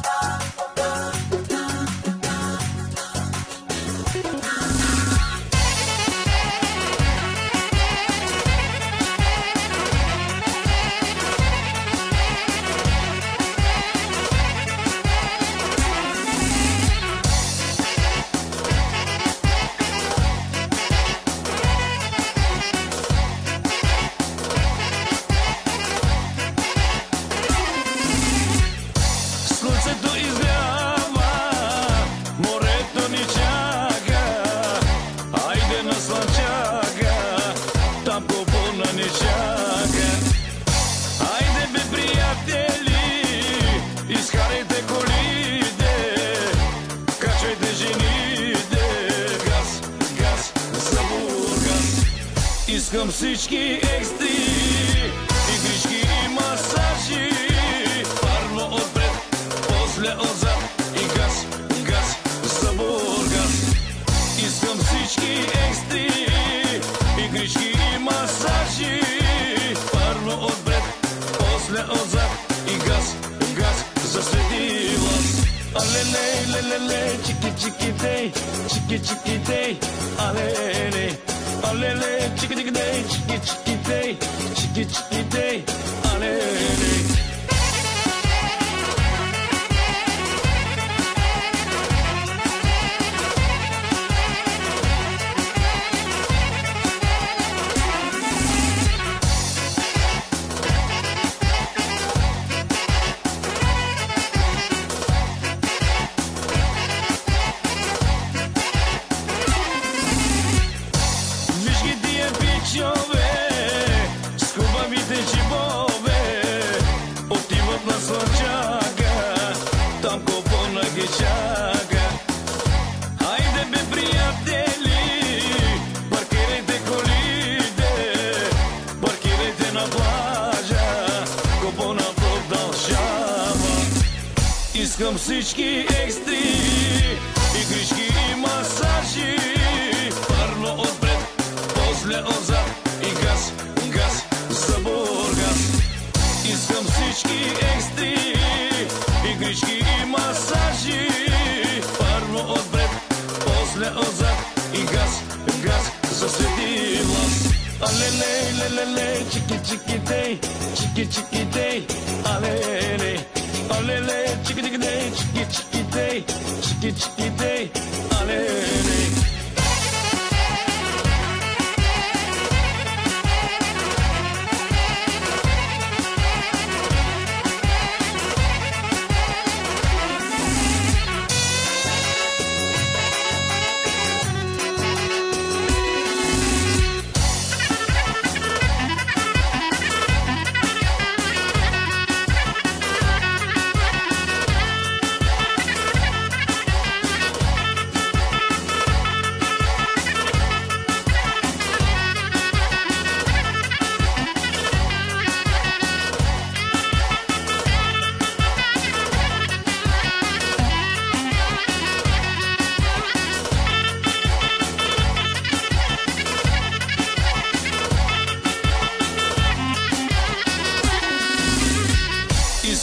Bye. Искам всички екстри, игрички и масажи. Парно отпред, после отзад и газ, газ за Бургас. Искам всички екстри, игрички и масажи. Парно отпред, после отзад и газ, газ за свети власт. Алеле, леле, чики, чики, дей, чики, чики, дей, алеле. alele, chicky chicky day, chicky chicky day, chicky chicky day, alele. Искам всички екстри, игрички и масажи. Парно отпред, после отзад и газ, газ за Бургас. Искам всички екстри, игрички и масажи. Парно отпред, после отзад и газ, газ за свети власт. Алеле, леле, чики, чики, дей, чики, чики, дей, алеле. Olele, chicky chicky day, chicky chicky day, chicky chicky day.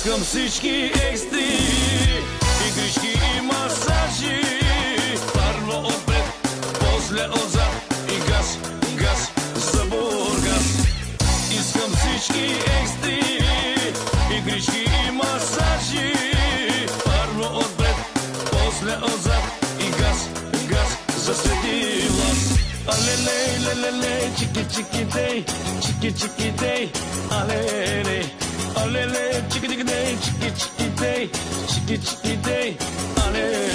Искам всички екстри, игрички и масажи. Първо отпред, после отзад и газ, газ за Бургас. Искам всички екстри, игрички и масажи. Първо отпред, после отзад и газ, газ за свети власт. Алеле, леле, чики, чики, дей, чики, чики, дей, алеле. Oh, alele, chicky chicky day, chicky chicky day, chicky chicky day, alele.